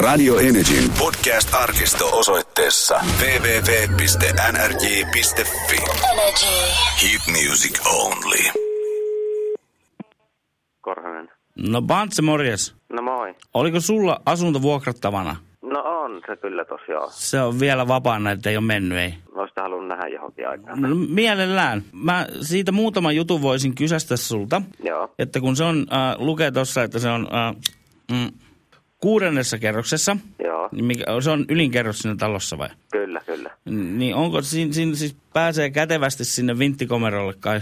Radio Energyn podcast-arkisto osoitteessa www.nrj.fi. Energy. Hit music only. Korhonen. No Bantse, morjes. No moi. Oliko sulla asunto vuokrattavana? No on se kyllä tosiaan. Se on vielä vapaana, että ei ole mennyt, ei. Olisit halunnut nähdä johonkin aikaan. No, mielellään. Mä siitä muutaman jutun voisin kysästä sulta. Joo. Että kun se on, äh, lukee tuossa, että se on äh, mm, kuudennessa kerroksessa, Joo. niin mikä, se on ylin kerros siinä talossa vai? Kyllä, kyllä. Niin onko siinä, siinä siis pääsee kätevästi sinne vinttikomerolle kai,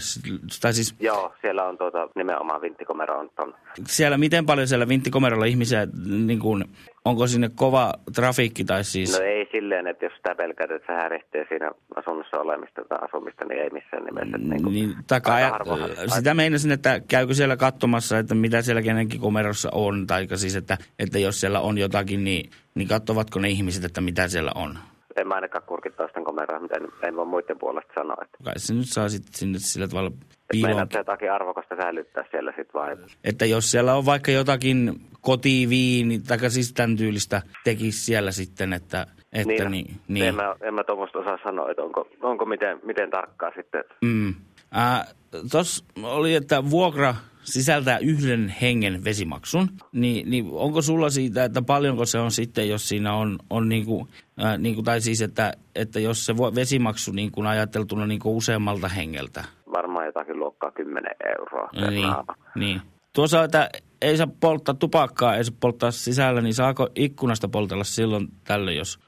tai siis Joo, siellä on tuota nimenomaan vinttikomero on ton. siellä miten paljon siellä vinttikomerolla ihmisiä, niin kuin, onko sinne kova trafiikki tai siis? No ei silleen, että jos sitä pelkät, että se häiritsee siinä asunnossa olemista tai asumista, niin ei missään nimessä. Niin, kuin, Niin, aika ja, harvoin- sitä meinasin, että käykö siellä katsomassa, että mitä siellä kenenkin komerossa on, tai siis, että, että jos siellä on jotakin, niin, niin katsovatko ne ihmiset, että mitä siellä on. En mä ainakaan kurkittaa sitä komeroa, mitä en, en voi muiden puolesta sanoa. Että Kai se nyt saa sitten sinne sillä tavalla Piilon... piiloon. meinaat sä jotakin arvokasta säilyttää siellä sit vai? Että jos siellä on vaikka jotakin kotiviini, tai siis tämän tyylistä tekisi siellä sitten, että, että niin, En niin. mä, en mä tuommoista osaa sanoa, että onko, onko miten, miten tarkkaa sitten. Mm. Äh, Tuossa oli, että vuokra sisältää yhden hengen vesimaksun, niin, niin onko sulla siitä, että paljonko se on sitten, jos siinä on, on niin kuin, äh, niin kuin, tai siis, että, että jos se vesimaksu niin kuin ajateltuna niin kuin useammalta hengeltä. Varmaan jotakin luokkaa 10 euroa Niin, niin. Tuossa, että ei saa polttaa tupakkaa, ei saa polttaa sisällä, niin saako ikkunasta poltella silloin tällöin, jos...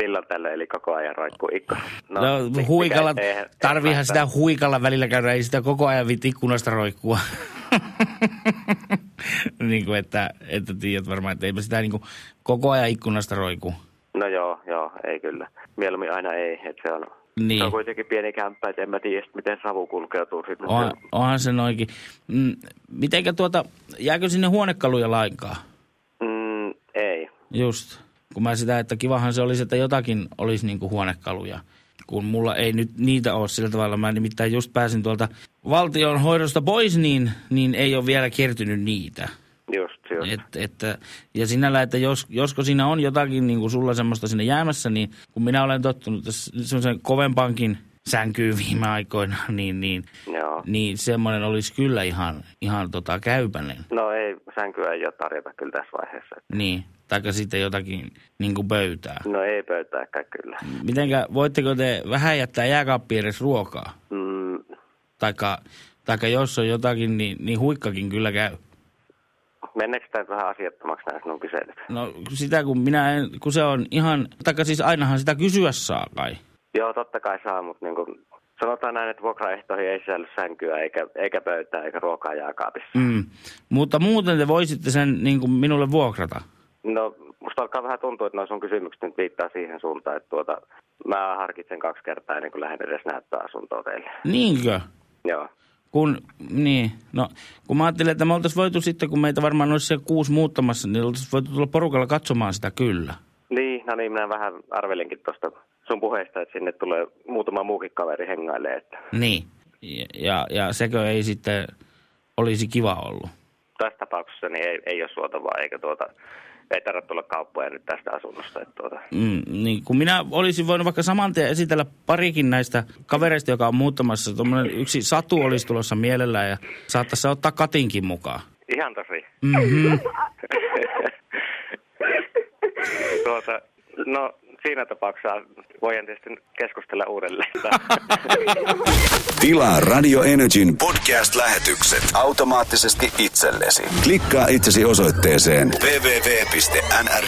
Silloin tällöin, eli koko ajan roikkuu ikkuna. No, no huikalla, eihän- tarviihan eihän sitä huikalla välillä käydä, ei sitä koko ajan vit ikkunasta roikkua. niin kuin, että, että tiedät varmaan, että eipä sitä niin kuin koko ajan ikkunasta roiku. No joo, joo, ei kyllä. Mieluummin aina ei, että se on, Niin. se on kuitenkin pieni kämppä, että en mä tiedä, miten savu kulkeutuu sitten. On, onhan se noinkin. Mm, mitenkä tuota, jääkö sinne huonekaluja lainkaan? Mm, ei. Just. Kun mä sitä, että kivahan se olisi, että jotakin olisi niin kuin huonekaluja. Kun mulla ei nyt niitä ole sillä tavalla. Mä nimittäin just pääsin tuolta valtion hoidosta pois, niin, niin ei ole vielä kertynyt niitä. Just, just. Et, että, ja sinällä, että jos, josko siinä on jotakin niin kuin sulla semmoista sinne jäämässä, niin kun minä olen tottunut semmoisen kovempaankin sänkyyn viime aikoina, niin, niin, Joo. niin semmoinen olisi kyllä ihan, ihan tota käypäinen. No ei, sänkyä ei ole tarjota kyllä tässä vaiheessa. Niin, taikka sitten jotakin niin kuin pöytää. No ei pöytääkään kyllä. Mitenkä, voitteko te vähän jättää jääkaappiin edes ruokaa? Mm, Taikka, taikka jos on jotakin, niin, niin huikkakin kyllä käy. Menneekö tämä vähän asiattomaksi näissä minun kyselyt? No sitä kun minä en, kun se on ihan, taikka siis ainahan sitä kysyä saa kai. Joo, totta kai saa, mutta niin kuin, sanotaan näin, että vuokraehtoihin ei sisälly sänkyä eikä, eikä pöytää eikä ruokaa jääkaapissa. Mm. Mutta muuten te voisitte sen niin kuin minulle vuokrata. No, musta alkaa vähän tuntua, että nuo sun kysymykset nyt viittaa siihen suuntaan, että tuota, mä harkitsen kaksi kertaa ennen kuin lähden edes näyttää asuntoa teille. Niinkö? Joo. Kun, niin, no, kun mä ajattelin, että me oltaisiin voitu sitten, kun meitä varmaan olisi siellä kuusi muuttamassa, niin oltaisiin voitu tulla porukalla katsomaan sitä kyllä. Niin, no niin, minä vähän arvelinkin tuosta sun puheesta, että sinne tulee muutama muukin kaveri hengailee, että Niin. Ja, ja, ja sekö ei sitten olisi kiva ollut? tässä tapauksessa niin ei, ei ole suotavaa, eikä tuota, ei tarvitse tulla kauppoja nyt tästä asunnosta. Että tuota, Mm, niin, kun minä olisin voinut vaikka saman tien esitellä parikin näistä kavereista, joka on muuttamassa. Tuommoinen yksi Satu olisi tulossa mielellään ja saattaisi ottaa Katinkin mukaan. ihan tosi. Mm-hmm. tuota, no siinä tapauksessa voidaan tietysti keskustella uudelleen. Tilaa Radio Energyn podcast-lähetykset automaattisesti itsellesi. Klikkaa itsesi osoitteeseen www.nrj.fi.